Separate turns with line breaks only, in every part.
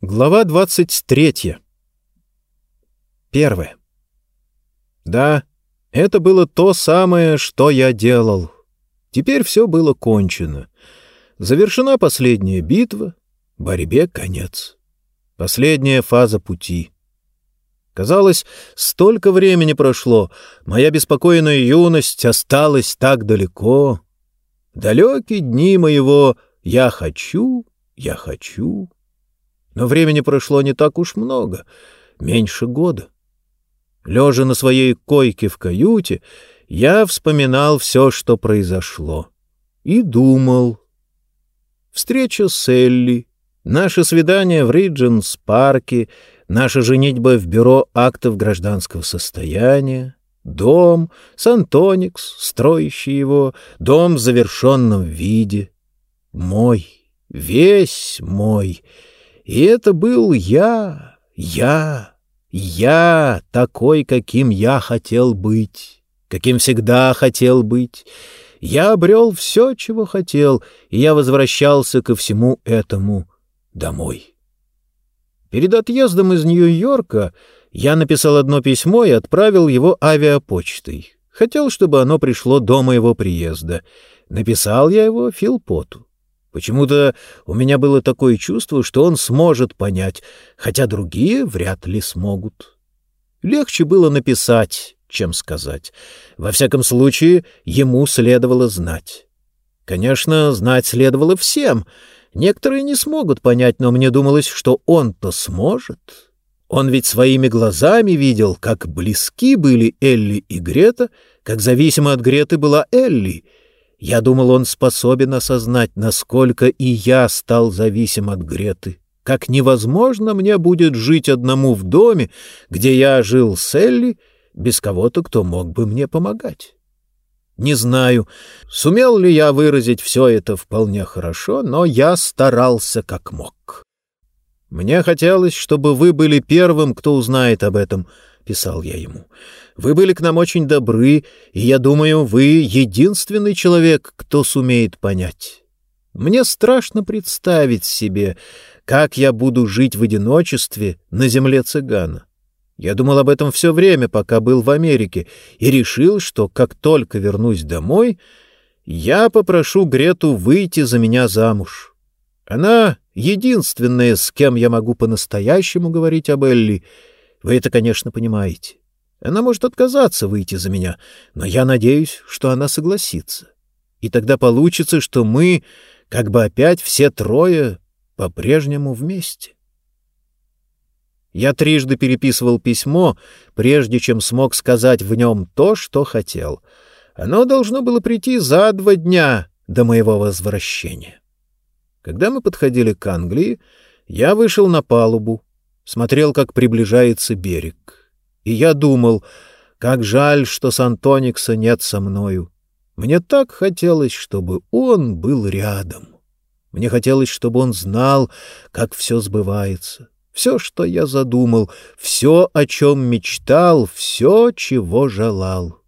Глава 23. Первое. Да, это было то самое, что я делал. Теперь все было кончено. Завершена последняя битва, борьбе конец. Последняя фаза пути. Казалось, столько времени прошло, моя беспокойная юность осталась так далеко. Далекие дни моего «я хочу, я хочу». Но времени прошло не так уж много, меньше года. Лежа на своей койке в каюте, я вспоминал все, что произошло, и думал. Встреча с Элли, наше свидание в Ридженс-парке, наша женитьба в бюро актов гражданского состояния, дом, Сантоникс, строящий его, дом в завершенном виде. Мой, весь мой — и это был я, я, я, такой, каким я хотел быть, каким всегда хотел быть. Я обрел все, чего хотел, и я возвращался ко всему этому домой. Перед отъездом из Нью-Йорка я написал одно письмо и отправил его авиапочтой. Хотел, чтобы оно пришло до моего приезда. Написал я его Филпоту. Почему-то у меня было такое чувство, что он сможет понять, хотя другие вряд ли смогут. Легче было написать, чем сказать. Во всяком случае, ему следовало знать. Конечно, знать следовало всем. Некоторые не смогут понять, но мне думалось, что он-то сможет. Он ведь своими глазами видел, как близки были Элли и Грета, как зависима от Греты была Элли — я думал, он способен осознать, насколько и я стал зависим от Греты. Как невозможно мне будет жить одному в доме, где я жил с Элли, без кого-то, кто мог бы мне помогать. Не знаю, сумел ли я выразить все это вполне хорошо, но я старался как мог. Мне хотелось, чтобы вы были первым, кто узнает об этом, — писал я ему. Вы были к нам очень добры, и я думаю, вы единственный человек, кто сумеет понять. Мне страшно представить себе, как я буду жить в одиночестве на земле цыгана. Я думал об этом все время, пока был в Америке, и решил, что как только вернусь домой, я попрошу Грету выйти за меня замуж. Она единственная, с кем я могу по-настоящему говорить об Элли. Вы это, конечно, понимаете. Она может отказаться выйти за меня, но я надеюсь, что она согласится. И тогда получится, что мы, как бы опять все трое, по-прежнему вместе. Я трижды переписывал письмо, прежде чем смог сказать в нем то, что хотел. Оно должно было прийти за два дня до моего возвращения. Когда мы подходили к Англии, я вышел на палубу, смотрел, как приближается берег. И я думал, как жаль, что Сантоникса нет со мною. Мне так хотелось, чтобы он был рядом. Мне хотелось, чтобы он знал, как все сбывается. Все, что я задумал, все, о чем мечтал, все, чего желал.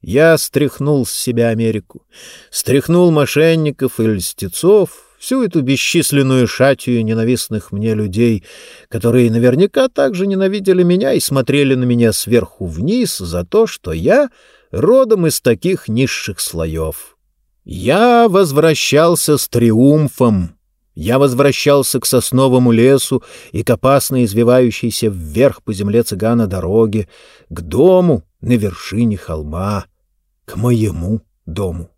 Я стряхнул с себя Америку, стряхнул мошенников и льстецов, всю эту бесчисленную шатию ненавистных мне людей, которые наверняка также ненавидели меня и смотрели на меня сверху вниз за то, что я родом из таких низших слоев. Я возвращался с триумфом. Я возвращался к сосновому лесу и к опасно извивающейся вверх по земле цыгана дороге, к дому на вершине холма, к моему дому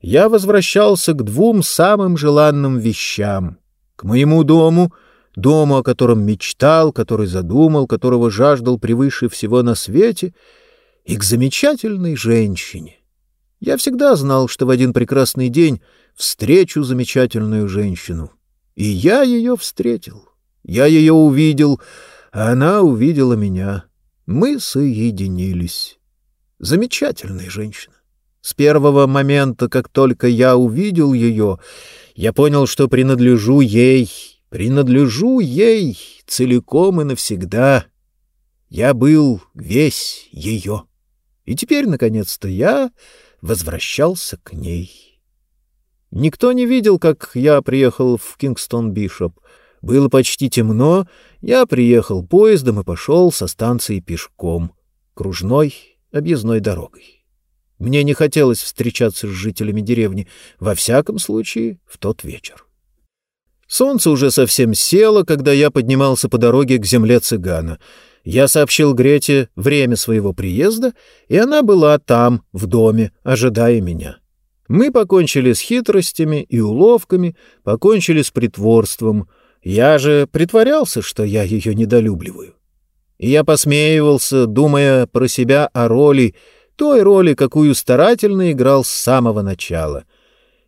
я возвращался к двум самым желанным вещам — к моему дому, дому, о котором мечтал, который задумал, которого жаждал превыше всего на свете, и к замечательной женщине. Я всегда знал, что в один прекрасный день встречу замечательную женщину. И я ее встретил. Я ее увидел, а она увидела меня. Мы соединились. Замечательная женщина. С первого момента, как только я увидел ее, я понял, что принадлежу ей, принадлежу ей целиком и навсегда. Я был весь ее. И теперь, наконец-то, я возвращался к ней. Никто не видел, как я приехал в Кингстон-Бишоп. Было почти темно, я приехал поездом и пошел со станции пешком, кружной объездной дорогой. Мне не хотелось встречаться с жителями деревни, во всяком случае, в тот вечер. Солнце уже совсем село, когда я поднимался по дороге к земле цыгана. Я сообщил Грете время своего приезда, и она была там, в доме, ожидая меня. Мы покончили с хитростями и уловками, покончили с притворством. Я же притворялся, что я ее недолюбливаю. И я посмеивался, думая про себя о роли, той роли, какую старательно играл с самого начала.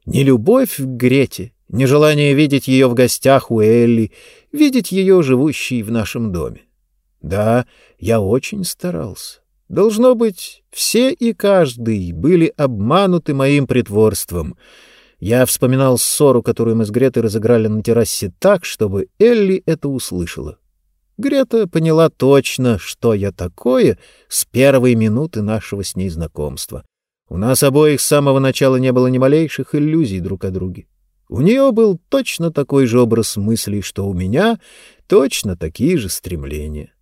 Не любовь к Грете, нежелание видеть ее в гостях у Элли, видеть ее живущей в нашем доме. Да, я очень старался. Должно быть, все и каждый были обмануты моим притворством. Я вспоминал ссору, которую мы с Гретой разыграли на террасе так, чтобы Элли это услышала. Грета поняла точно, что я такое с первой минуты нашего с ней знакомства. У нас обоих с самого начала не было ни малейших иллюзий друг о друге. У нее был точно такой же образ мыслей, что у меня, точно такие же стремления.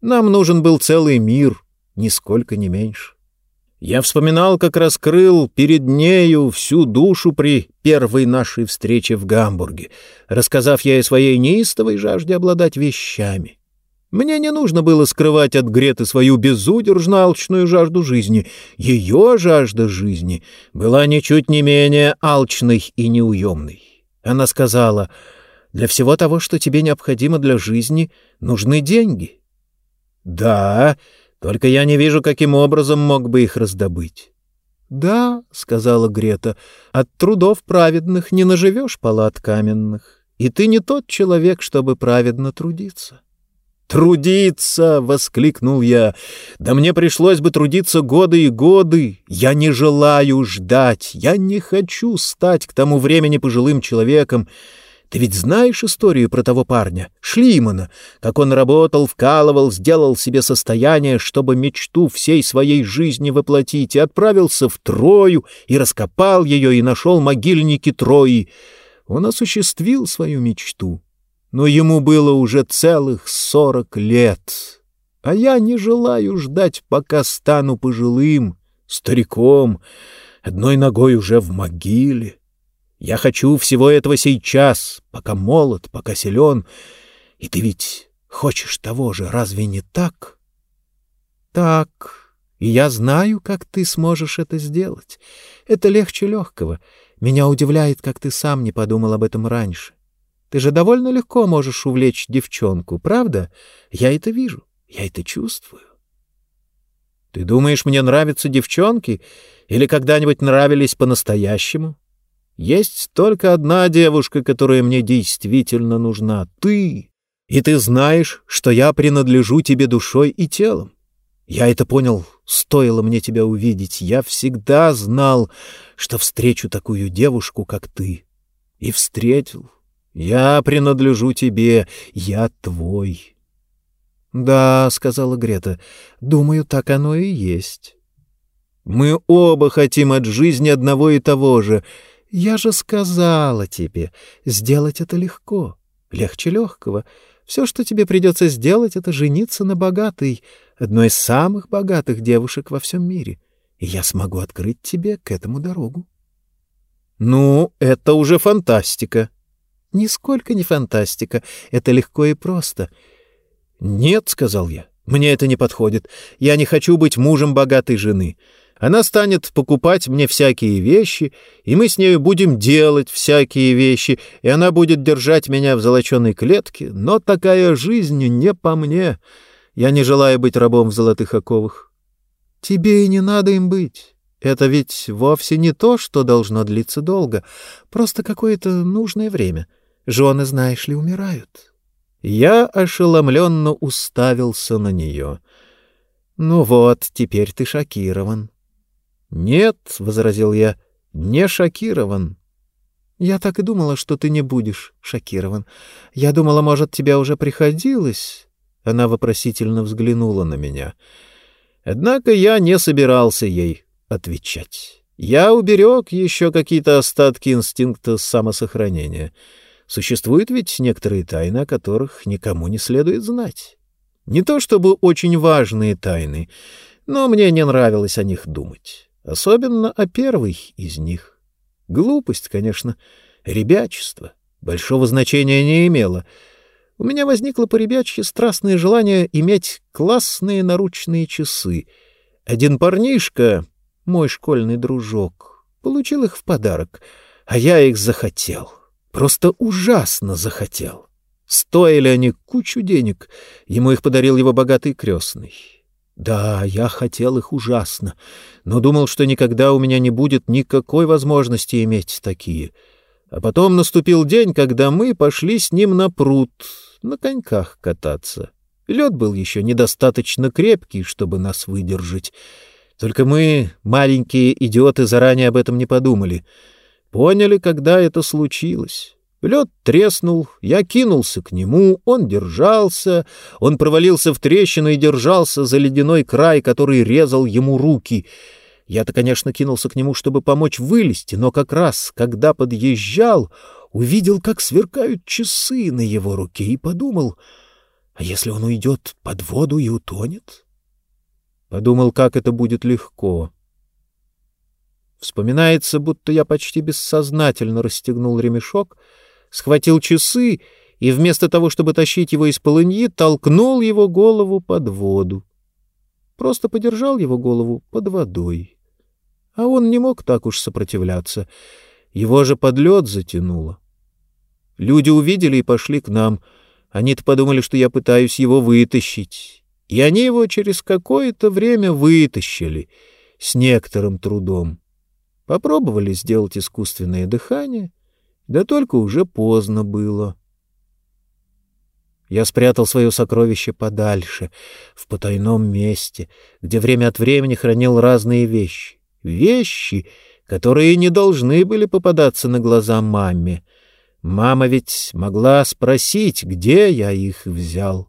Нам нужен был целый мир, нисколько не меньше. Я вспоминал, как раскрыл перед нею всю душу при первой нашей встрече в Гамбурге, рассказав ей о своей неистовой жажде обладать вещами. Мне не нужно было скрывать от Греты свою безудержно алчную жажду жизни. Ее жажда жизни была ничуть не менее алчной и неуемной. Она сказала, «Для всего того, что тебе необходимо для жизни, нужны деньги». «Да, только я не вижу, каким образом мог бы их раздобыть». «Да», — сказала Грета, — «от трудов праведных не наживешь палат каменных, и ты не тот человек, чтобы праведно трудиться». «Трудиться!» — воскликнул я. «Да мне пришлось бы трудиться годы и годы. Я не желаю ждать. Я не хочу стать к тому времени пожилым человеком. Ты ведь знаешь историю про того парня, Шлимана, как он работал, вкалывал, сделал себе состояние, чтобы мечту всей своей жизни воплотить, и отправился в Трою, и раскопал ее, и нашел могильники Трои. Он осуществил свою мечту» но ему было уже целых сорок лет. А я не желаю ждать, пока стану пожилым, стариком, одной ногой уже в могиле. Я хочу всего этого сейчас, пока молод, пока силен. И ты ведь хочешь того же, разве не так? Так, и я знаю, как ты сможешь это сделать. Это легче легкого. Меня удивляет, как ты сам не подумал об этом раньше. Ты же довольно легко можешь увлечь девчонку, правда? Я это вижу, я это чувствую. Ты думаешь, мне нравятся девчонки или когда-нибудь нравились по-настоящему? Есть только одна девушка, которая мне действительно нужна — ты. И ты знаешь, что я принадлежу тебе душой и телом. Я это понял, стоило мне тебя увидеть. Я всегда знал, что встречу такую девушку, как ты. И встретил. Я принадлежу тебе, я твой. Да, сказала Грета. Думаю, так оно и есть. Мы оба хотим от жизни одного и того же. Я же сказала тебе, сделать это легко, легче легкого. Все, что тебе придется сделать, это жениться на богатой, одной из самых богатых девушек во всем мире, и я смогу открыть тебе к этому дорогу. Ну, это уже фантастика. Нисколько не фантастика. Это легко и просто. «Нет», — сказал я, — «мне это не подходит. Я не хочу быть мужем богатой жены. Она станет покупать мне всякие вещи, и мы с нею будем делать всякие вещи, и она будет держать меня в золоченой клетке, но такая жизнь не по мне. Я не желаю быть рабом в золотых оковах». «Тебе и не надо им быть». Это ведь вовсе не то, что должно длиться долго, просто какое-то нужное время. Жены, знаешь ли, умирают. Я ошеломленно уставился на нее. Ну вот, теперь ты шокирован. Нет, — возразил я, — не шокирован. Я так и думала, что ты не будешь шокирован. Я думала, может, тебе уже приходилось. Она вопросительно взглянула на меня. Однако я не собирался ей отвечать. Я уберег еще какие-то остатки инстинкта самосохранения — Существуют ведь некоторые тайны, о которых никому не следует знать. Не то чтобы очень важные тайны, но мне не нравилось о них думать. Особенно о первой из них. Глупость, конечно, ребячество. Большого значения не имело. У меня возникло по ребячьи страстное желание иметь классные наручные часы. Один парнишка, мой школьный дружок, получил их в подарок, а я их захотел. Просто ужасно захотел. Стоили они кучу денег. Ему их подарил его богатый крестный. Да, я хотел их ужасно, но думал, что никогда у меня не будет никакой возможности иметь такие. А потом наступил день, когда мы пошли с ним на пруд, на коньках кататься. Лед был еще недостаточно крепкий, чтобы нас выдержать. Только мы, маленькие идиоты, заранее об этом не подумали. Поняли, когда это случилось. Лед треснул, я кинулся к нему, он держался, он провалился в трещину и держался за ледяной край, который резал ему руки. Я-то, конечно, кинулся к нему, чтобы помочь вылезти, но как раз, когда подъезжал, увидел, как сверкают часы на его руке, и подумал, а если он уйдет под воду и утонет? Подумал, как это будет легко. Вспоминается, будто я почти бессознательно расстегнул ремешок — схватил часы и вместо того, чтобы тащить его из полыньи, толкнул его голову под воду. Просто подержал его голову под водой. А он не мог так уж сопротивляться. Его же под лед затянуло. Люди увидели и пошли к нам. Они-то подумали, что я пытаюсь его вытащить. И они его через какое-то время вытащили с некоторым трудом. Попробовали сделать искусственное дыхание, да только уже поздно было. Я спрятал свое сокровище подальше, в потайном месте, где время от времени хранил разные вещи. Вещи, которые не должны были попадаться на глаза маме. Мама ведь могла спросить, где я их взял.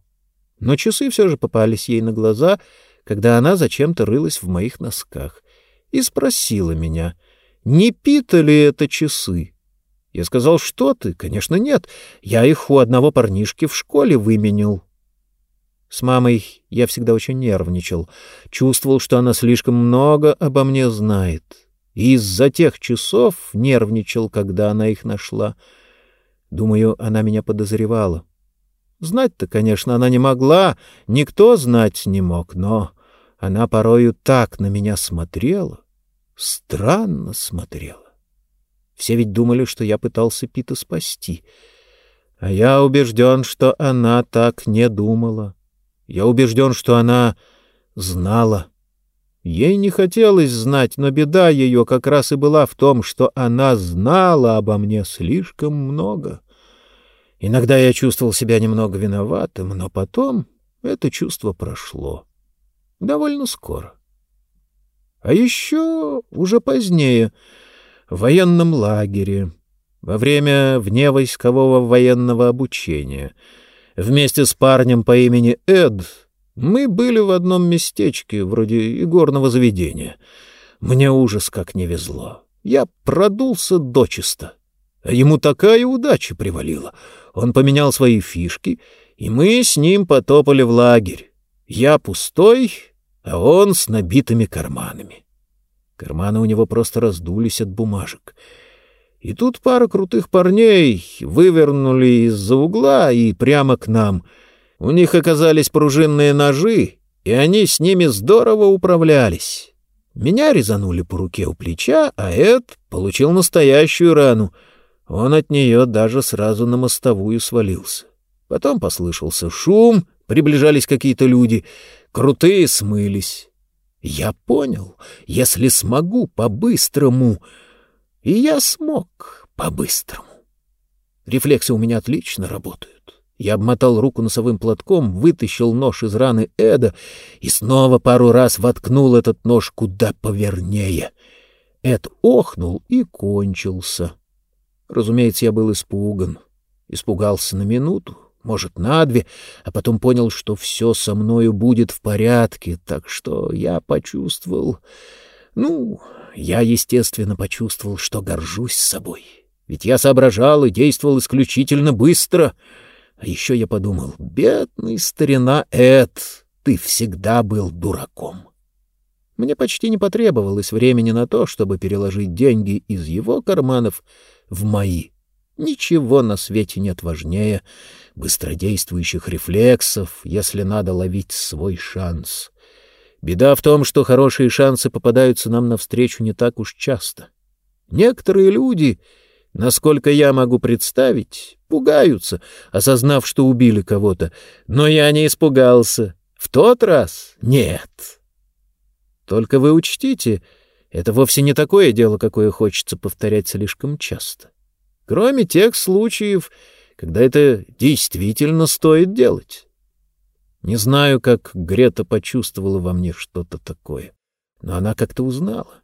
Но часы все же попались ей на глаза, когда она зачем-то рылась в моих носках, и спросила меня, не пита ли это часы. Я сказал, что ты? Конечно, нет. Я их у одного парнишки в школе выменил. С мамой я всегда очень нервничал. Чувствовал, что она слишком много обо мне знает. Из-за тех часов нервничал, когда она их нашла. Думаю, она меня подозревала. Знать-то, конечно, она не могла, никто знать не мог, но она порою так на меня смотрела, странно смотрела. Все ведь думали, что я пытался Пита спасти. А я убежден, что она так не думала. Я убежден, что она знала. Ей не хотелось знать, но беда ее как раз и была в том, что она знала обо мне слишком много. Иногда я чувствовал себя немного виноватым, но потом это чувство прошло. Довольно скоро. А еще уже позднее — в военном лагере во время вневойскового военного обучения. Вместе с парнем по имени Эд мы были в одном местечке, вроде игорного заведения. Мне ужас как не везло. Я продулся дочисто. А ему такая удача привалила. Он поменял свои фишки, и мы с ним потопали в лагерь. Я пустой, а он с набитыми карманами. Карманы у него просто раздулись от бумажек. И тут пара крутых парней вывернули из-за угла и прямо к нам. У них оказались пружинные ножи, и они с ними здорово управлялись. Меня резанули по руке у плеча, а Эд получил настоящую рану. Он от нее даже сразу на мостовую свалился. Потом послышался шум, приближались какие-то люди. Крутые смылись. Я понял, если смогу по-быстрому... И я смог по-быстрому. Рефлексы у меня отлично работают. Я обмотал руку носовым платком, вытащил нож из раны Эда и снова пару раз воткнул этот нож куда повернее. Эд охнул и кончился. Разумеется, я был испуган. Испугался на минуту, может, на две, а потом понял, что все со мною будет в порядке, так что я почувствовал... Ну, я, естественно, почувствовал, что горжусь собой. Ведь я соображал и действовал исключительно быстро. А еще я подумал, бедный старина Эд, ты всегда был дураком. Мне почти не потребовалось времени на то, чтобы переложить деньги из его карманов в мои. Ничего на свете нет важнее быстродействующих рефлексов, если надо ловить свой шанс. Беда в том, что хорошие шансы попадаются нам навстречу не так уж часто. Некоторые люди, насколько я могу представить, пугаются, осознав, что убили кого-то. Но я не испугался. В тот раз нет. Только вы учтите, это вовсе не такое дело, какое хочется повторять слишком часто. Кроме тех случаев, когда это действительно стоит делать. Не знаю, как Грета почувствовала во мне что-то такое, но она как-то узнала.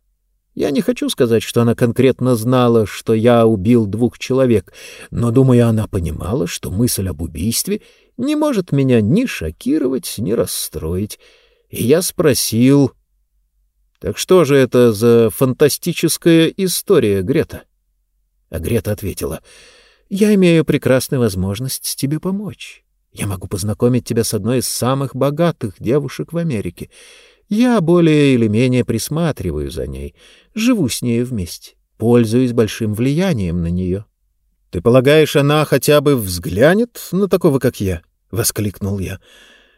Я не хочу сказать, что она конкретно знала, что я убил двух человек, но, думаю, она понимала, что мысль об убийстве не может меня ни шокировать, ни расстроить. И я спросил... «Так что же это за фантастическая история, Грета?» А Грета ответила, «Я имею прекрасную возможность тебе помочь. Я могу познакомить тебя с одной из самых богатых девушек в Америке. Я более или менее присматриваю за ней, живу с ней вместе, пользуюсь большим влиянием на нее». «Ты полагаешь, она хотя бы взглянет на такого, как я?» — воскликнул я.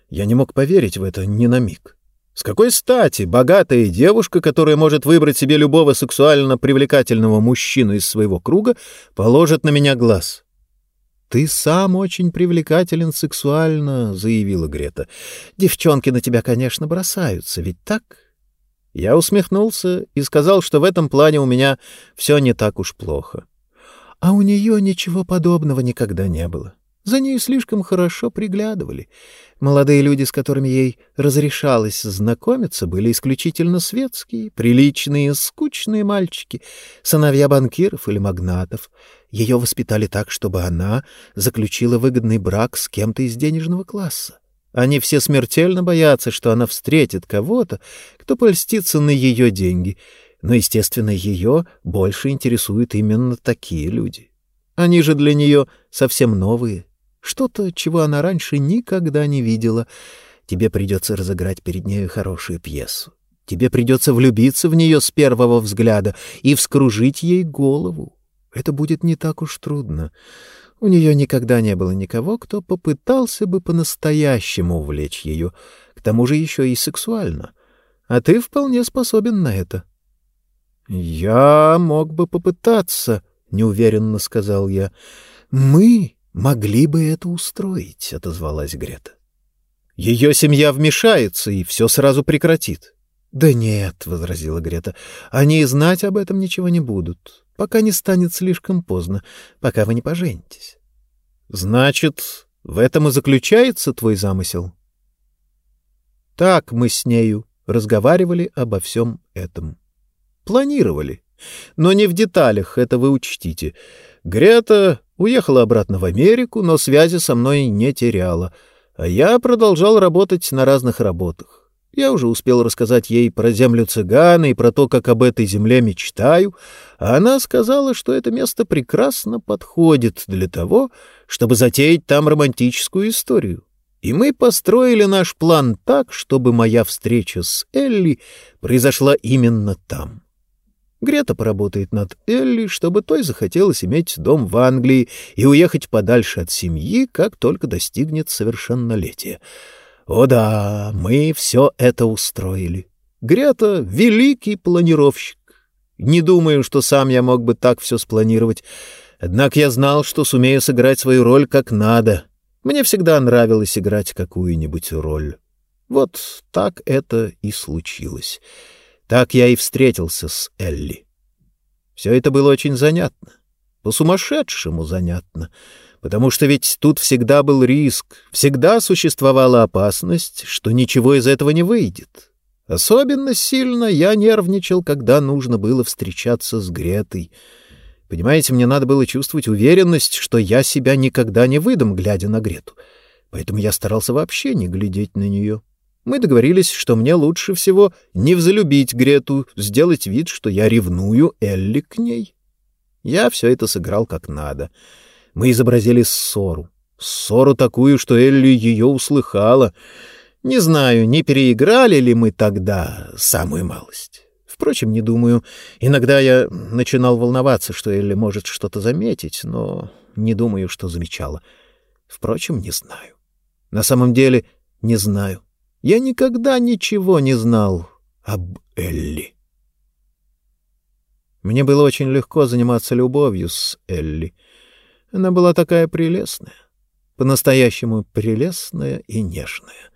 Я не мог поверить в это ни на миг. С какой стати богатая девушка, которая может выбрать себе любого сексуально привлекательного мужчину из своего круга, положит на меня глаз? «Ты сам очень привлекателен сексуально», — заявила Грета. «Девчонки на тебя, конечно, бросаются, ведь так?» Я усмехнулся и сказал, что в этом плане у меня все не так уж плохо. А у нее ничего подобного никогда не было. За ней слишком хорошо приглядывали. Молодые люди, с которыми ей разрешалось знакомиться, были исключительно светские, приличные, скучные мальчики, сыновья банкиров или магнатов. Ее воспитали так, чтобы она заключила выгодный брак с кем-то из денежного класса. Они все смертельно боятся, что она встретит кого-то, кто польстится на ее деньги. Но, естественно, ее больше интересуют именно такие люди. Они же для нее совсем новые, что-то, чего она раньше никогда не видела. Тебе придется разыграть перед нею хорошую пьесу. Тебе придется влюбиться в нее с первого взгляда и вскружить ей голову. Это будет не так уж трудно. У нее никогда не было никого, кто попытался бы по-настоящему увлечь ее, к тому же еще и сексуально. А ты вполне способен на это. — Я мог бы попытаться, — неуверенно сказал я. — Мы могли бы это устроить, — отозвалась Грета. Ее семья вмешается и все сразу прекратит. — Да нет, — возразила Грета, — они и знать об этом ничего не будут, пока не станет слишком поздно, пока вы не поженитесь. — Значит, в этом и заключается твой замысел? Так мы с нею разговаривали обо всем этом. Планировали. Но не в деталях, это вы учтите. Грета Уехала обратно в Америку, но связи со мной не теряла, а я продолжал работать на разных работах. Я уже успел рассказать ей про землю цыгана и про то, как об этой земле мечтаю, а она сказала, что это место прекрасно подходит для того, чтобы затеять там романтическую историю. И мы построили наш план так, чтобы моя встреча с Элли произошла именно там. Грета поработает над Элли, чтобы той захотелось иметь дом в Англии и уехать подальше от семьи, как только достигнет совершеннолетия. О да, мы все это устроили. Грета — великий планировщик. Не думаю, что сам я мог бы так все спланировать. Однако я знал, что сумею сыграть свою роль как надо. Мне всегда нравилось играть какую-нибудь роль. Вот так это и случилось. Так я и встретился с Элли. Все это было очень занятно, по-сумасшедшему занятно, потому что ведь тут всегда был риск, всегда существовала опасность, что ничего из этого не выйдет. Особенно сильно я нервничал, когда нужно было встречаться с Гретой. Понимаете, мне надо было чувствовать уверенность, что я себя никогда не выдам, глядя на Грету. Поэтому я старался вообще не глядеть на нее. Мы договорились, что мне лучше всего не взлюбить Грету, сделать вид, что я ревную Элли к ней. Я все это сыграл как надо. Мы изобразили ссору. Ссору такую, что Элли ее услыхала. Не знаю, не переиграли ли мы тогда самую малость. Впрочем, не думаю. Иногда я начинал волноваться, что Элли может что-то заметить, но не думаю, что замечала. Впрочем, не знаю. На самом деле, не знаю. Я никогда ничего не знал об Элли. Мне было очень легко заниматься любовью с Элли. Она была такая прелестная, по-настоящему прелестная и нежная.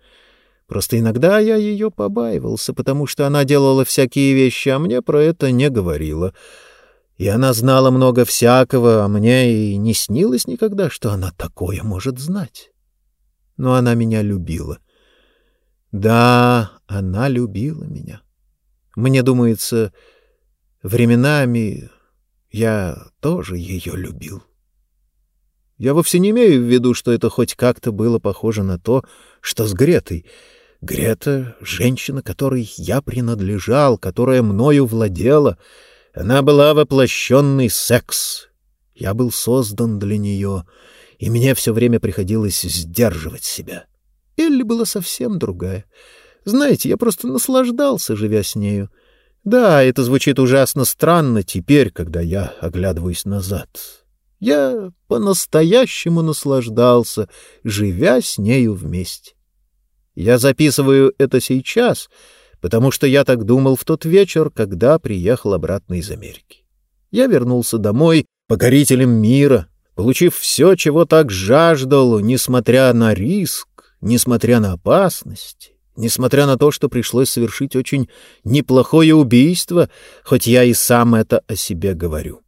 Просто иногда я ее побаивался, потому что она делала всякие вещи, а мне про это не говорила. И она знала много всякого, а мне и не снилось никогда, что она такое может знать. Но она меня любила. Да, она любила меня. Мне думается, временами я тоже ее любил. Я вовсе не имею в виду, что это хоть как-то было похоже на то, что с Гретой — Грета — женщина, которой я принадлежал, которая мною владела. Она была воплощенный секс. Я был создан для нее, и мне все время приходилось сдерживать себя. Элли была совсем другая. Знаете, я просто наслаждался, живя с нею. Да, это звучит ужасно странно теперь, когда я оглядываюсь назад. Я по-настоящему наслаждался, живя с нею вместе. Я записываю это сейчас, потому что я так думал в тот вечер, когда приехал обратно из Америки. Я вернулся домой покорителем мира, получив все, чего так жаждал, несмотря на риск, несмотря на опасность, несмотря на то, что пришлось совершить очень неплохое убийство, хоть я и сам это о себе говорю.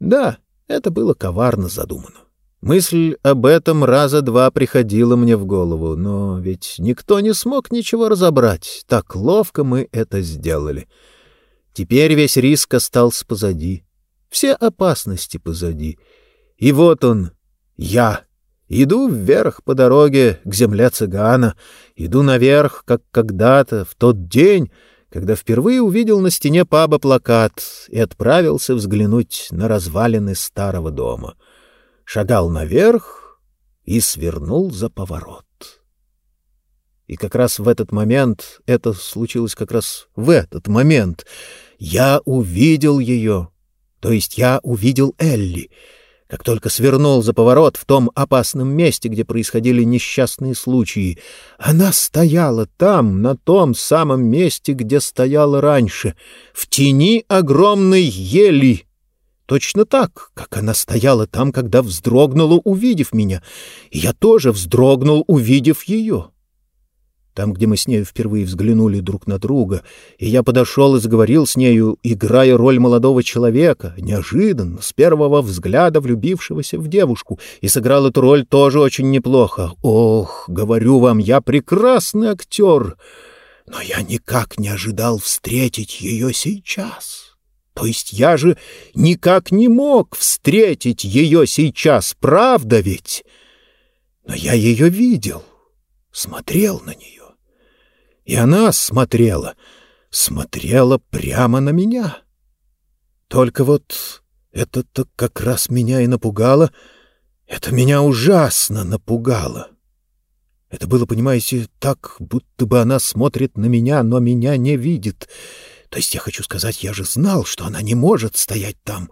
Да, это было коварно задумано. Мысль об этом раза два приходила мне в голову, но ведь никто не смог ничего разобрать. Так ловко мы это сделали. Теперь весь риск остался позади. Все опасности позади. И вот он, я. Иду вверх по дороге к земле цыгана. Иду наверх, как когда-то, в тот день, когда впервые увидел на стене паба плакат и отправился взглянуть на развалины старого дома — шагал наверх и свернул за поворот. И как раз в этот момент, это случилось как раз в этот момент, я увидел ее, то есть я увидел Элли, как только свернул за поворот в том опасном месте, где происходили несчастные случаи. Она стояла там, на том самом месте, где стояла раньше, в тени огромной ели, Точно так, как она стояла там, когда вздрогнула, увидев меня, и я тоже вздрогнул, увидев ее. Там, где мы с нею впервые взглянули друг на друга, и я подошел и заговорил с нею, играя роль молодого человека, неожиданно, с первого взгляда влюбившегося в девушку, и сыграл эту роль тоже очень неплохо. Ох, говорю вам, я прекрасный актер, но я никак не ожидал встретить ее сейчас». То есть я же никак не мог встретить ее сейчас, правда ведь? Но я ее видел, смотрел на нее. И она смотрела, смотрела прямо на меня. Только вот это-то как раз меня и напугало. Это меня ужасно напугало. Это было, понимаете, так, будто бы она смотрит на меня, но меня не видит. То есть я хочу сказать, я же знал, что она не может стоять там.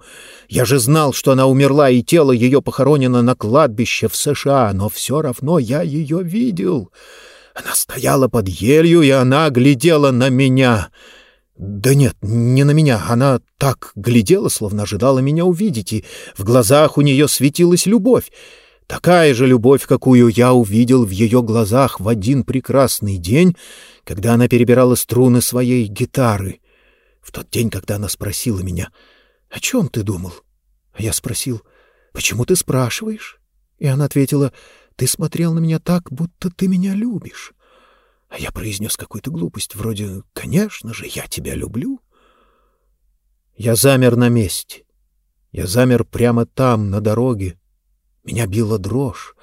Я же знал, что она умерла, и тело ее похоронено на кладбище в США, но все равно я ее видел. Она стояла под елью, и она глядела на меня. Да нет, не на меня. Она так глядела, словно ожидала меня увидеть, и в глазах у нее светилась любовь. Такая же любовь, какую я увидел в ее глазах в один прекрасный день, когда она перебирала струны своей гитары. В тот день, когда она спросила меня, «О чем ты думал?» А я спросил, «Почему ты спрашиваешь?» И она ответила, «Ты смотрел на меня так, будто ты меня любишь». А я произнес какую-то глупость, вроде «Конечно же, я тебя люблю». Я замер на месте. Я замер прямо там, на дороге. Меня била дрожь.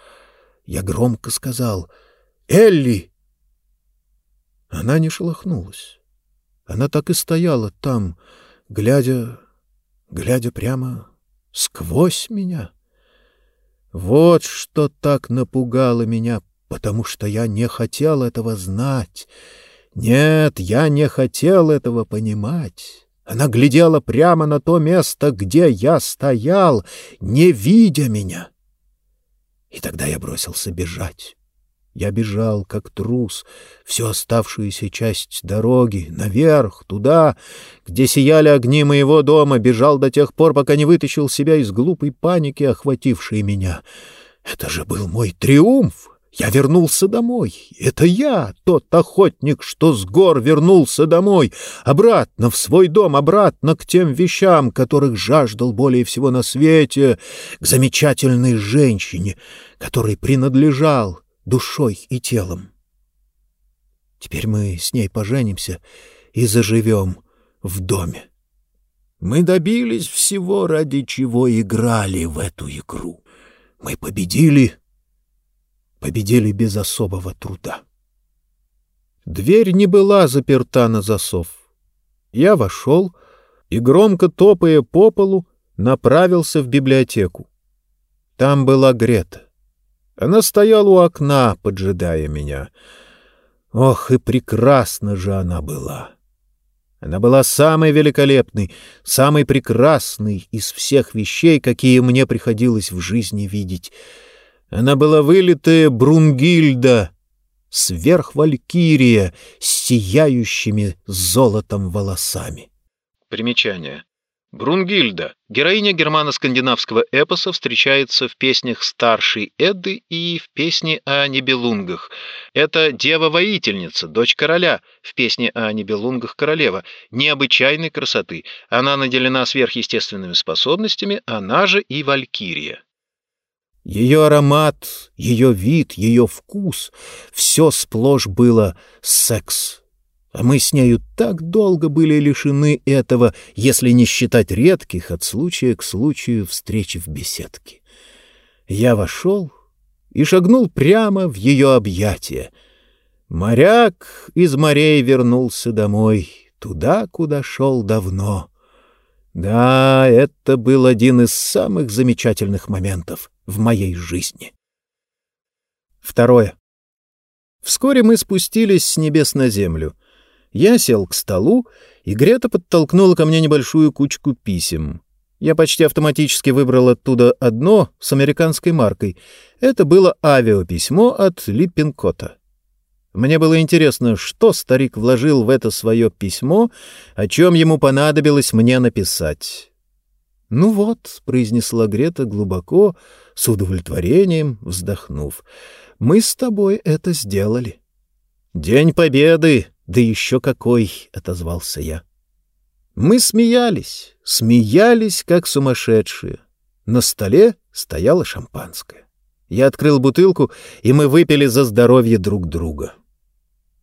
Я громко сказал «Элли!» Она не шелохнулась. Она так и стояла там, глядя, глядя прямо сквозь меня. Вот что так напугало меня, потому что я не хотел этого знать. Нет, я не хотел этого понимать. Она глядела прямо на то место, где я стоял, не видя меня. И тогда я бросился бежать. Я бежал, как трус, всю оставшуюся часть дороги, наверх, туда, где сияли огни моего дома, бежал до тех пор, пока не вытащил себя из глупой паники, охватившей меня. Это же был мой триумф! Я вернулся домой. Это я, тот охотник, что с гор вернулся домой, обратно в свой дом, обратно к тем вещам, которых жаждал более всего на свете, к замечательной женщине, которой принадлежал душой и телом. Теперь мы с ней поженимся и заживем в доме. Мы добились всего, ради чего играли в эту игру. Мы победили, победили без особого труда. Дверь не была заперта на засов. Я вошел и, громко топая по полу, направился в библиотеку. Там была Грета. Она стояла у окна, поджидая меня. Ох, и прекрасна же она была! Она была самой великолепной, самой прекрасной из всех вещей, какие мне приходилось в жизни видеть. Она была вылитая Брунгильда, сверхвалькирия с сияющими золотом волосами.
Примечание. Брунгильда, героиня германо-скандинавского эпоса, встречается в песнях старшей Эдды и в песне о Нибелунгах. Это дева-воительница, дочь короля, в песне о Нибелунгах королева, необычайной красоты. Она наделена сверхъестественными способностями, она же и валькирия.
Ее аромат, ее вид, ее вкус — все сплошь было секс а мы с нею так долго были лишены этого, если не считать редких от случая к случаю встречи в беседке. Я вошел и шагнул прямо в ее объятия. Моряк из морей вернулся домой, туда, куда шел давно. Да, это был один из самых замечательных моментов в моей жизни. Второе. Вскоре мы спустились с небес на землю — я сел к столу, и Грета подтолкнула ко мне небольшую кучку писем. Я почти автоматически выбрал оттуда одно с американской маркой. Это было авиаписьмо от Липпинкота. Мне было интересно, что старик вложил в это свое письмо, о чем ему понадобилось мне написать. «Ну вот», — произнесла Грета глубоко, с удовлетворением, вздохнув, — «мы с тобой это сделали». «День Победы!» «Да еще какой!» — отозвался я. Мы смеялись, смеялись, как сумасшедшие. На столе стояло шампанское. Я открыл бутылку, и мы выпили за здоровье друг друга.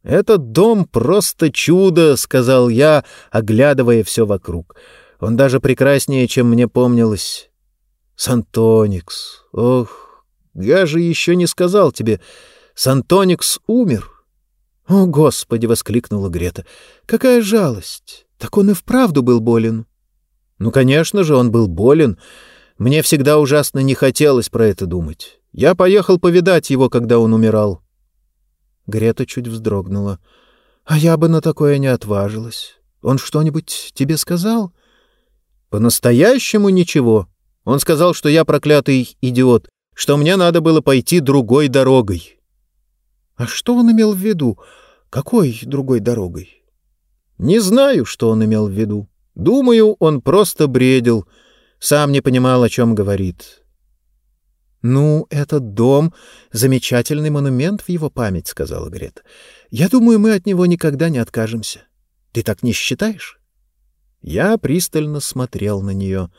«Этот дом просто чудо», — сказал я, оглядывая все вокруг. «Он даже прекраснее, чем мне помнилось. Сантоникс. Ох, я же еще не сказал тебе. Сантоникс умер. «О, Господи!» — воскликнула Грета. «Какая жалость! Так он и вправду был болен». «Ну, конечно же, он был болен. Мне всегда ужасно не хотелось про это думать. Я поехал повидать его, когда он умирал». Грета чуть вздрогнула. «А я бы на такое не отважилась. Он что-нибудь тебе сказал?» «По-настоящему ничего. Он сказал, что я проклятый идиот, что мне надо было пойти другой дорогой. А что он имел в виду? Какой другой дорогой? Не знаю, что он имел в виду. Думаю, он просто бредил. Сам не понимал, о чем говорит. «Ну, этот дом — замечательный монумент в его память», — сказала Грета. «Я думаю, мы от него никогда не откажемся. Ты так не считаешь?» Я пристально смотрел на нее.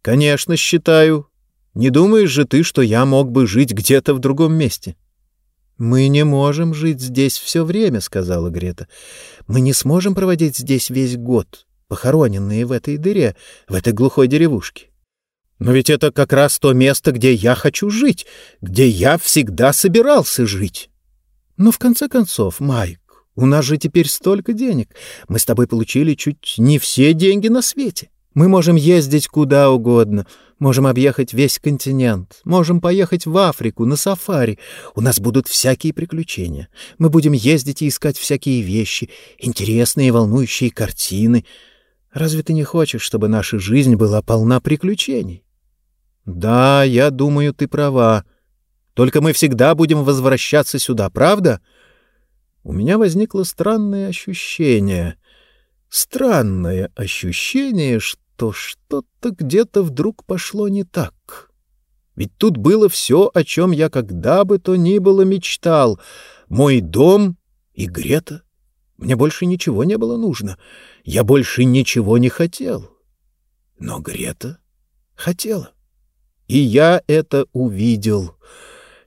«Конечно, считаю. Не думаешь же ты, что я мог бы жить где-то в другом месте?» «Мы не можем жить здесь все время», — сказала Грета. «Мы не сможем проводить здесь весь год, похороненные в этой дыре, в этой глухой деревушке. Но ведь это как раз то место, где я хочу жить, где я всегда собирался жить. Но в конце концов, Майк, у нас же теперь столько денег. Мы с тобой получили чуть не все деньги на свете. Мы можем ездить куда угодно, можем объехать весь континент, можем поехать в Африку на сафари. У нас будут всякие приключения. Мы будем ездить и искать всякие вещи, интересные и волнующие картины. Разве ты не хочешь, чтобы наша жизнь была полна приключений? Да, я думаю, ты права. Только мы всегда будем возвращаться сюда, правда? У меня возникло странное ощущение. Странное ощущение, что то что-то где-то вдруг пошло не так. Ведь тут было все, о чем я когда бы то ни было мечтал. Мой дом и Грета. Мне больше ничего не было нужно. Я больше ничего не хотел. Но Грета хотела. И я это увидел.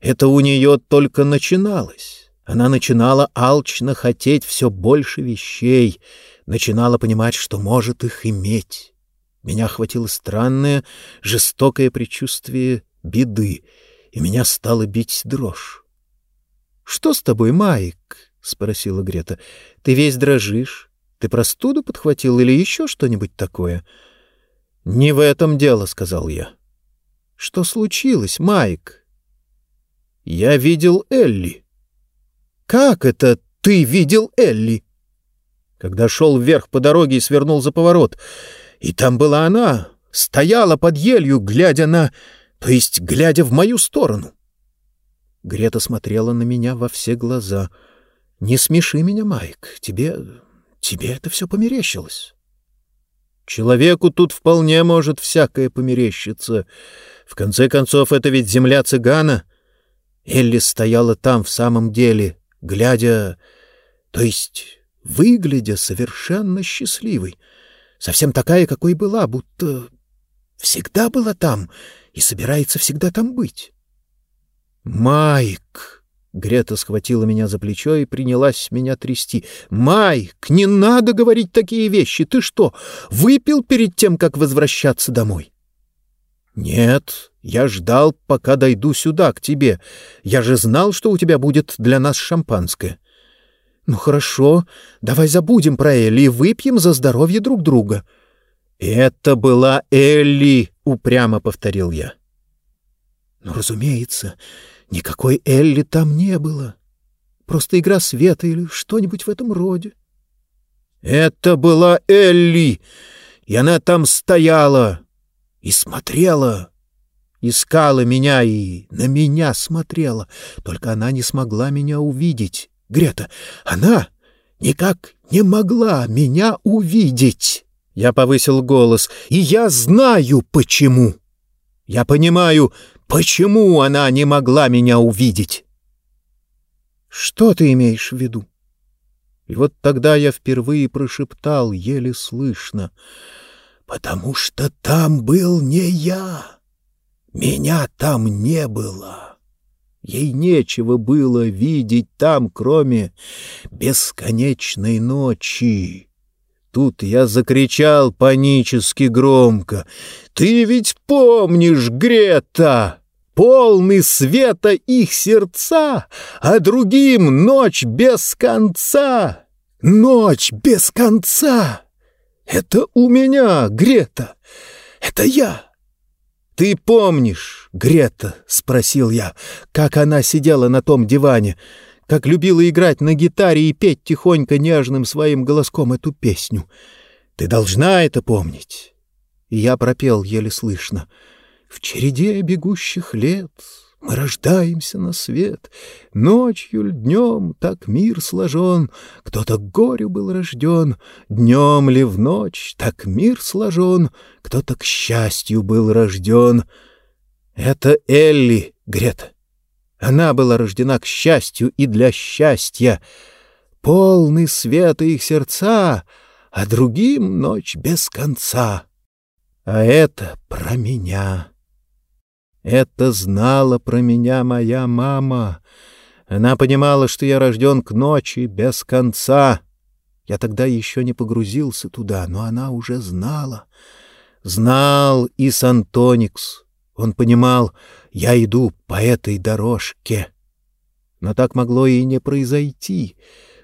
Это у нее только начиналось. Она начинала алчно хотеть все больше вещей, начинала понимать, что может их иметь. Меня охватило странное, жестокое предчувствие беды, и меня стало бить дрожь. — Что с тобой, Майк? — спросила Грета. — Ты весь дрожишь. Ты простуду подхватил или еще что-нибудь такое? — Не в этом дело, — сказал я. — Что случилось, Майк? — Я видел Элли. — Как это ты видел Элли? — Когда шел вверх по дороге и свернул за поворот — и там была она, стояла под елью, глядя на... то есть глядя в мою сторону. Грета смотрела на меня во все глаза. «Не смеши меня, Майк, тебе... тебе это все померещилось». Человеку тут вполне может всякое померещиться. В конце концов, это ведь земля цыгана. Элли стояла там в самом деле, глядя, то есть выглядя совершенно счастливой совсем такая, какой была, будто всегда была там и собирается всегда там быть. «Майк!» — Грета схватила меня за плечо и принялась меня трясти. «Майк, не надо говорить такие вещи! Ты что, выпил перед тем, как возвращаться домой?» «Нет, я ждал, пока дойду сюда, к тебе. Я же знал, что у тебя будет для нас шампанское. «Ну хорошо, давай забудем про Элли и выпьем за здоровье друг друга». «Это была Элли», — упрямо повторил я. «Ну, разумеется, никакой Элли там не было. Просто игра света или что-нибудь в этом роде». «Это была Элли, и она там стояла и смотрела» искала меня и на меня смотрела, только она не смогла меня увидеть. Грета, она никак не могла меня увидеть. Я повысил голос, и я знаю, почему. Я понимаю, почему она не могла меня увидеть. Что ты имеешь в виду? И вот тогда я впервые прошептал, еле слышно, «Потому что там был не я, меня там не было». Ей нечего было видеть там, кроме бесконечной ночи. Тут я закричал панически громко. «Ты ведь помнишь, Грета!» полный света их сердца, а другим ночь без конца. Ночь без конца! Это у меня, Грета, это я. «Ты помнишь, Грета?» — спросил я, как она сидела на том диване, как любила играть на гитаре и петь тихонько нежным своим голоском эту песню. Ты должна это помнить. И я пропел еле слышно. «В череде бегущих лет мы рождаемся на свет, Ночью ль днем так мир сложен, Кто-то горю был рожден, Днем ли в ночь так мир сложен, Кто-то к счастью был рожден. Это Элли, Грета. Она была рождена к счастью и для счастья. Полный света их сердца, А другим ночь без конца. А это про меня. Это знала про меня моя мама. Она понимала, что я рожден к ночи без конца. Я тогда еще не погрузился туда, но она уже знала. Знал и Сантоникс. Он понимал, я иду по этой дорожке. Но так могло и не произойти.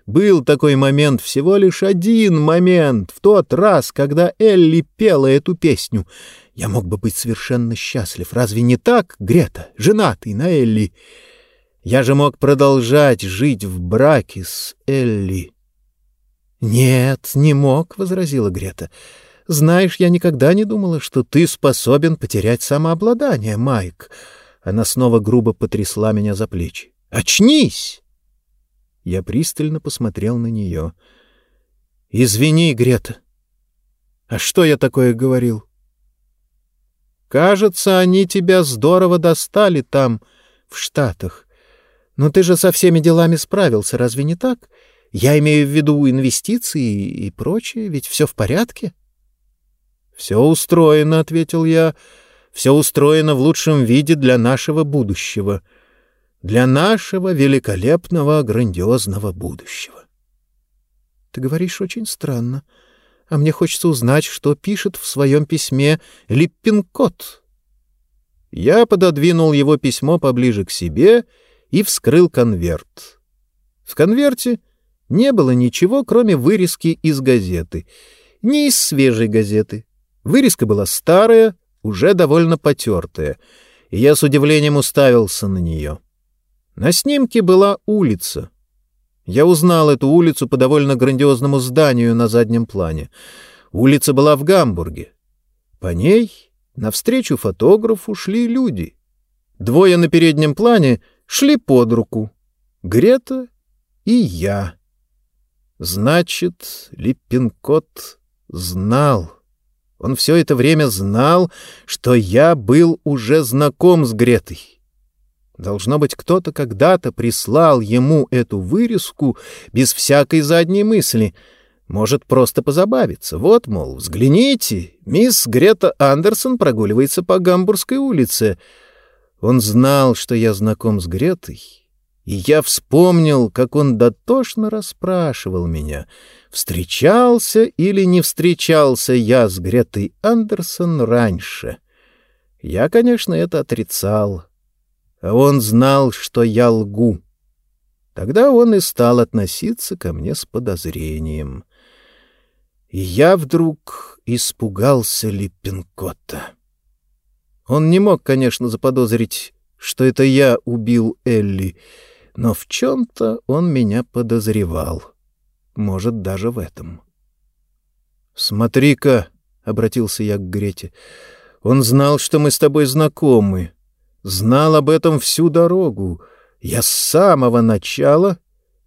Был такой момент, всего лишь один момент, в тот раз, когда Элли пела эту песню. Я мог бы быть совершенно счастлив. Разве не так, Грета, женатый на Элли? Я же мог продолжать жить в браке с Элли. «Нет, не мог», — возразила Грета. «Знаешь, я никогда не думала, что ты способен потерять самообладание, Майк». Она снова грубо потрясла меня за плечи. «Очнись!» Я пристально посмотрел на нее. «Извини, Грета. А что я такое говорил?» «Кажется, они тебя здорово достали там, в Штатах. Но ты же со всеми делами справился, разве не так? Я имею в виду инвестиции и прочее, ведь все в порядке?» «Все устроено», — ответил я, — все устроено в лучшем виде для нашего будущего, для нашего великолепного, грандиозного будущего. Ты говоришь очень странно, а мне хочется узнать, что пишет в своем письме Липпинкот. Я пододвинул его письмо поближе к себе и вскрыл конверт. В конверте не было ничего, кроме вырезки из газеты. Не из свежей газеты. Вырезка была старая, уже довольно потертая, и я с удивлением уставился на нее. На снимке была улица. Я узнал эту улицу по довольно грандиозному зданию на заднем плане. Улица была в Гамбурге. По ней навстречу фотографу шли люди. Двое на переднем плане шли под руку. Грета и я. Значит, Липпинкот знал. Он все это время знал, что я был уже знаком с Гретой. Должно быть, кто-то когда-то прислал ему эту вырезку без всякой задней мысли. Может, просто позабавиться. Вот, мол, взгляните, мисс Грета Андерсон прогуливается по Гамбургской улице. Он знал, что я знаком с Гретой, и я вспомнил, как он дотошно расспрашивал меня, встречался или не встречался я с Гретой Андерсон раньше. Я, конечно, это отрицал. Он знал, что я лгу. Тогда он и стал относиться ко мне с подозрением. И я вдруг испугался Липпинкота. Он не мог, конечно, заподозрить, что это я убил Элли, — но в чем-то он меня подозревал. Может, даже в этом. «Смотри-ка», — обратился я к Грете, — «он знал, что мы с тобой знакомы, знал об этом всю дорогу. Я с самого начала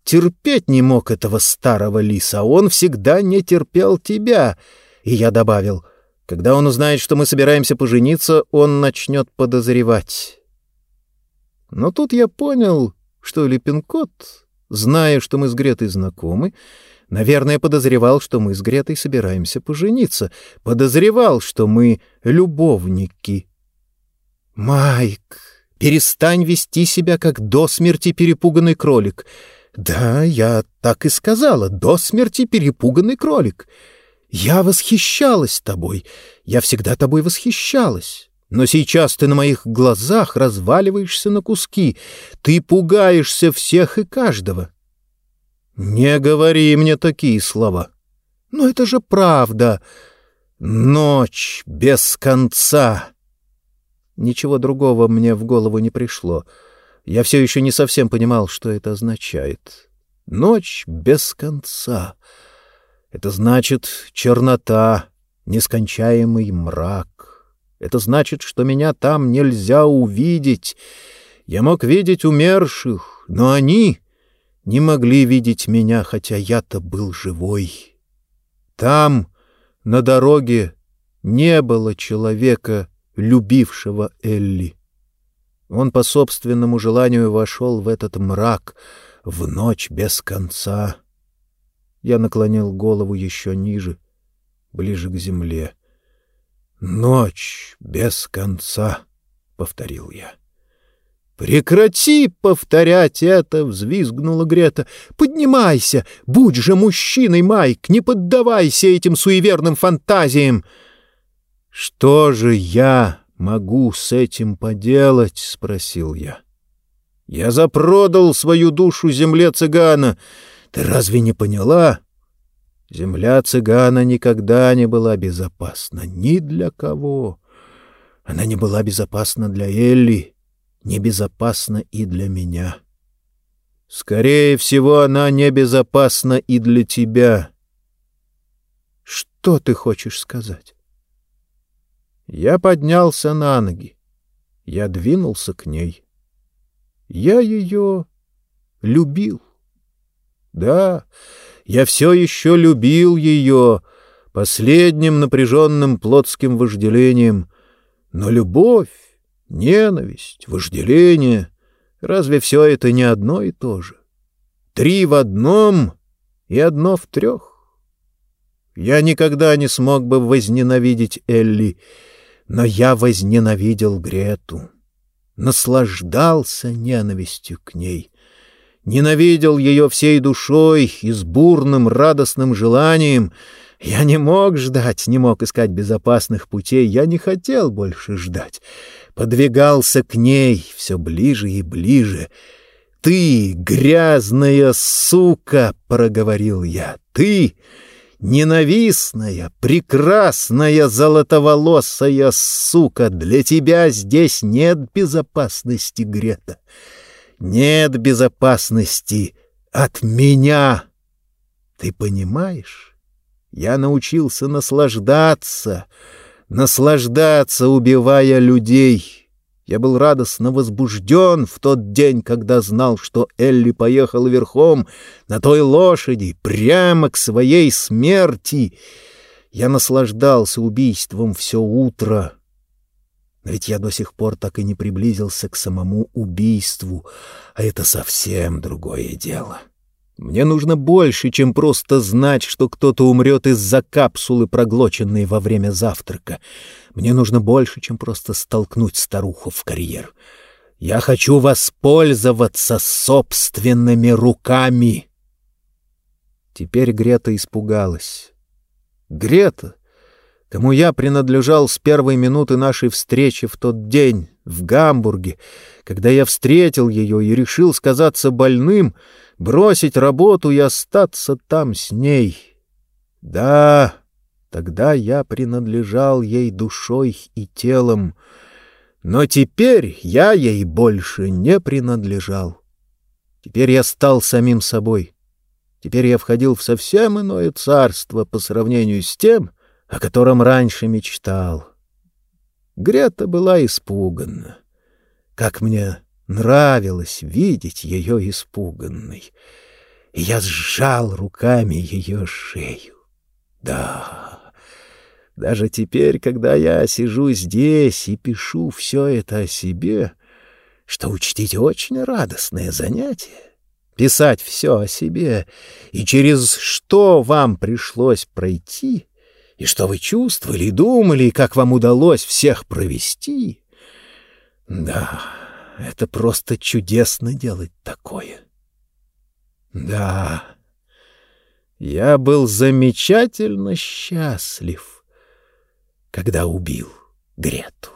терпеть не мог этого старого лиса, он всегда не терпел тебя». И я добавил, когда он узнает, что мы собираемся пожениться, он начнет подозревать. Но тут я понял, что Липпинкот, зная, что мы с Гретой знакомы, наверное, подозревал, что мы с Гретой собираемся пожениться, подозревал, что мы любовники. «Майк, перестань вести себя, как до смерти перепуганный кролик». «Да, я так и сказала, до смерти перепуганный кролик. Я восхищалась тобой, я всегда тобой восхищалась». Но сейчас ты на моих глазах разваливаешься на куски. Ты пугаешься всех и каждого. Не говори мне такие слова. Но это же правда. Ночь без конца. Ничего другого мне в голову не пришло. Я все еще не совсем понимал, что это означает. Ночь без конца. Это значит чернота, нескончаемый мрак. Это значит, что меня там нельзя увидеть. Я мог видеть умерших, но они не могли видеть меня, хотя я-то был живой. Там, на дороге, не было человека, любившего Элли. Он по собственному желанию вошел в этот мрак, в ночь без конца. Я наклонил голову еще ниже, ближе к земле. «Ночь без конца», — повторил я. «Прекрати повторять это!» — взвизгнула Грета. «Поднимайся! Будь же мужчиной, Майк! Не поддавайся этим суеверным фантазиям!» «Что же я могу с этим поделать?» — спросил я. «Я запродал свою душу земле цыгана. Ты разве не поняла? Земля цыгана никогда не была безопасна ни для кого. Она не была безопасна для Элли, не безопасна и для меня. Скорее всего, она небезопасна и для тебя. Что ты хочешь сказать? Я поднялся на ноги. Я двинулся к ней. Я ее любил. Да, я все еще любил ее последним напряженным плотским вожделением. Но любовь, ненависть, вожделение — разве все это не одно и то же? Три в одном и одно в трех. Я никогда не смог бы возненавидеть Элли, но я возненавидел Грету, наслаждался ненавистью к ней, ненавидел ее всей душой и с бурным радостным желанием. Я не мог ждать, не мог искать безопасных путей, я не хотел больше ждать. Подвигался к ней все ближе и ближе. «Ты, грязная сука!» — проговорил я. «Ты!» Ненавистная, прекрасная, золотоволосая сука, для тебя здесь нет безопасности, Грета. Нет безопасности от меня. Ты понимаешь? Я научился наслаждаться, наслаждаться, убивая людей. Я был радостно возбужден в тот день, когда знал, что Элли поехала верхом на той лошади прямо к своей смерти. Я наслаждался убийством все утро. Но ведь я до сих пор так и не приблизился к самому убийству, а это совсем другое дело. Мне нужно больше, чем просто знать, что кто-то умрет из-за капсулы, проглоченной во время завтрака. Мне нужно больше, чем просто столкнуть старуху в карьер. Я хочу воспользоваться собственными руками. Теперь Грета испугалась. Грета, кому я принадлежал с первой минуты нашей встречи в тот день в Гамбурге, когда я встретил ее и решил сказаться больным — бросить работу и остаться там с ней. Да, тогда я принадлежал ей душой и телом, но теперь я ей больше не принадлежал. Теперь я стал самим собой. Теперь я входил в совсем иное царство по сравнению с тем, о котором раньше мечтал. Грета была испугана. Как мне Нравилось видеть ее испуганной. И я сжал руками ее шею. Да, даже теперь, когда я сижу здесь и пишу все это о себе, что, учтите, очень радостное занятие, писать все о себе, и через что вам пришлось пройти, и что вы чувствовали, думали, и как вам удалось всех провести. Да, это просто чудесно делать такое. Да, я был замечательно счастлив, когда убил Грету.